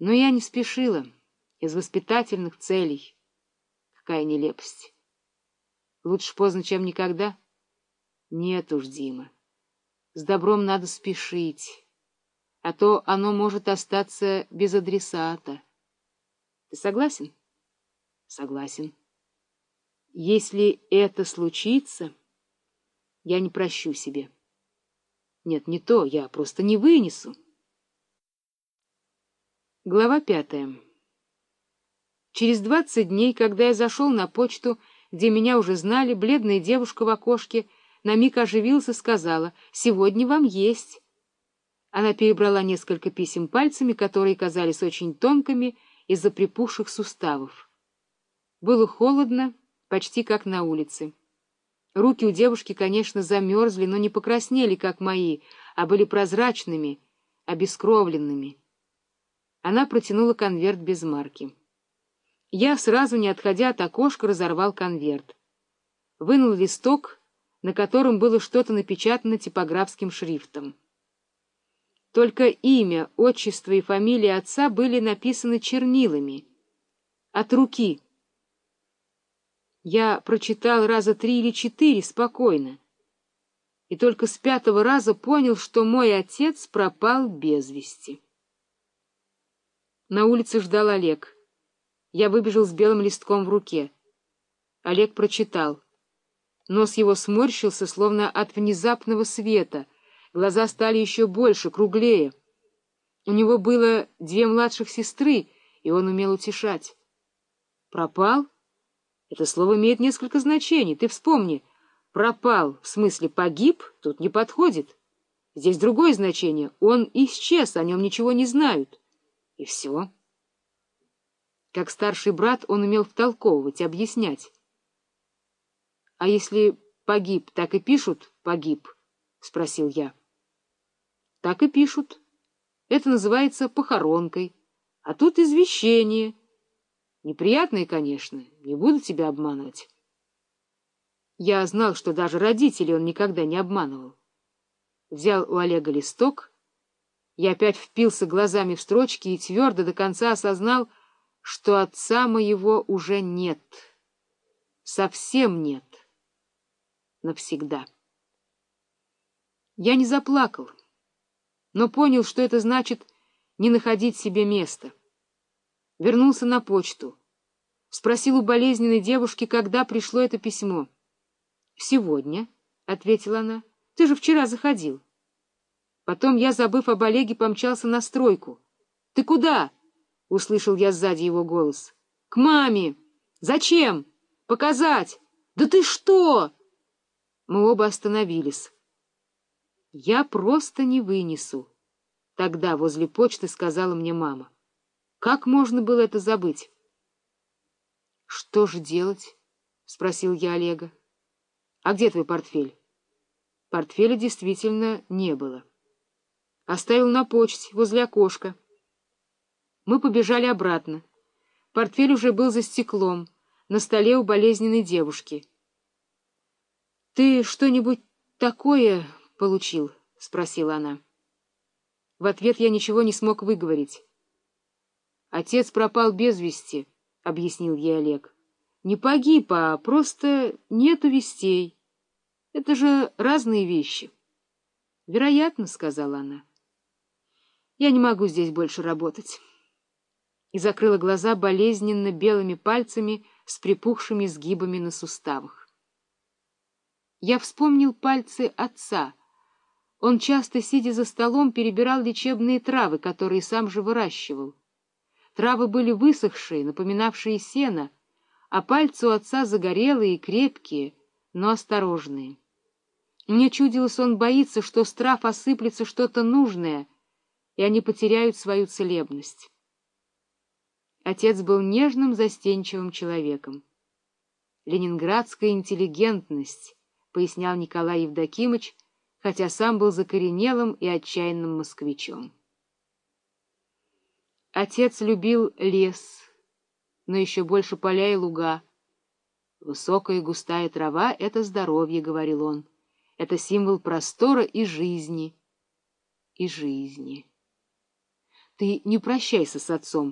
Но я не спешила, из воспитательных целей. Какая нелепость. Лучше поздно, чем никогда. Нет уж, Дима, с добром надо спешить, а то оно может остаться без адресата. Ты согласен? Согласен. Если это случится, я не прощу себе. Нет, не то, я просто не вынесу. Глава пятая. Через двадцать дней, когда я зашел на почту, где меня уже знали, бледная девушка в окошке на миг оживилась и сказала «Сегодня вам есть». Она перебрала несколько писем пальцами, которые казались очень тонкими из-за припухших суставов. Было холодно, почти как на улице. Руки у девушки, конечно, замерзли, но не покраснели, как мои, а были прозрачными, обескровленными. Она протянула конверт без марки. Я, сразу не отходя от окошка, разорвал конверт. Вынул листок, на котором было что-то напечатано типографским шрифтом. Только имя, отчество и фамилия отца были написаны чернилами. От руки. Я прочитал раза три или четыре спокойно. И только с пятого раза понял, что мой отец пропал без вести. На улице ждал Олег. Я выбежал с белым листком в руке. Олег прочитал. Нос его сморщился, словно от внезапного света. Глаза стали еще больше, круглее. У него было две младших сестры, и он умел утешать. «Пропал?» Это слово имеет несколько значений. Ты вспомни. «Пропал» в смысле «погиб» тут не подходит. Здесь другое значение. Он исчез, о нем ничего не знают. И все. Как старший брат он умел втолковывать, объяснять. — А если погиб, так и пишут «погиб»? — спросил я. — Так и пишут. Это называется похоронкой. А тут извещение. Неприятное, конечно, не буду тебя обманывать. Я знал, что даже родителей он никогда не обманывал. Взял у Олега листок я опять впился глазами в строчки и твердо до конца осознал, что отца моего уже нет. Совсем нет. Навсегда. Я не заплакал, но понял, что это значит не находить себе места. Вернулся на почту. Спросил у болезненной девушки, когда пришло это письмо. — Сегодня, — ответила она. — Ты же вчера заходил. — Потом я, забыв об Олеге, помчался на стройку. — Ты куда? — услышал я сзади его голос. — К маме. — Зачем? — Показать. — Да ты что? Мы оба остановились. — Я просто не вынесу. Тогда возле почты сказала мне мама. Как можно было это забыть? — Что же делать? — спросил я Олега. — А где твой портфель? Портфеля действительно не было. Оставил на почте, возле окошка. Мы побежали обратно. Портфель уже был за стеклом, на столе у болезненной девушки. — Ты что-нибудь такое получил? — спросила она. В ответ я ничего не смог выговорить. — Отец пропал без вести, — объяснил ей Олег. — Не погиб, а просто нету вестей. Это же разные вещи. — Вероятно, — сказала она. — я не могу здесь больше работать. И закрыла глаза болезненно белыми пальцами с припухшими сгибами на суставах. Я вспомнил пальцы отца. Он часто, сидя за столом, перебирал лечебные травы, которые сам же выращивал. Травы были высохшие, напоминавшие сено, а пальцы у отца загорелые и крепкие, но осторожные. Мне чудилось, он боится, что с трав осыплется что-то нужное — и они потеряют свою целебность. Отец был нежным, застенчивым человеком. «Ленинградская интеллигентность», — пояснял Николай Евдокимыч, хотя сам был закоренелым и отчаянным москвичом. Отец любил лес, но еще больше поля и луга. «Высокая густая трава — это здоровье», — говорил он. «Это символ простора и жизни». И жизни. Ты не прощайся с отцом.